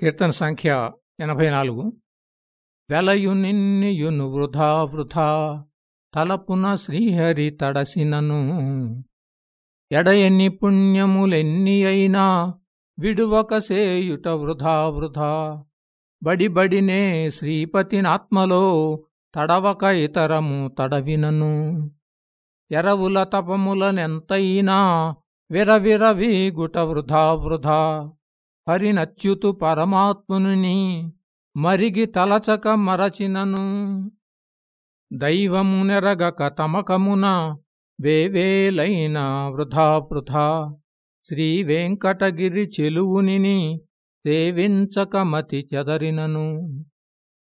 కీర్తన సంఖ్య ఎనభై నాలుగు. వెలయు నిన్నియును వృధా వృధా తలపున శ్రీహరి తడసినను. ఎడయని పుణ్యములెన్ని అయినా విడువక సేయుట వృధా వృధా. బడిబడినే శ్రీపతినాత్మలో తడవక ఇతరము తడవినను. ఎరవుల తపములనెంతైనా విరవిరవీగుట వృధా వృధా. హరినచ్యుతు పరమాత్ముని మరిగి తలచక మరచినను. దైవమునెరగక తమకమున వేవేలైన వృధా వృధా శ్రీ వెంకటగిరి చెలువునిని సేవించక మతి చెదరినను.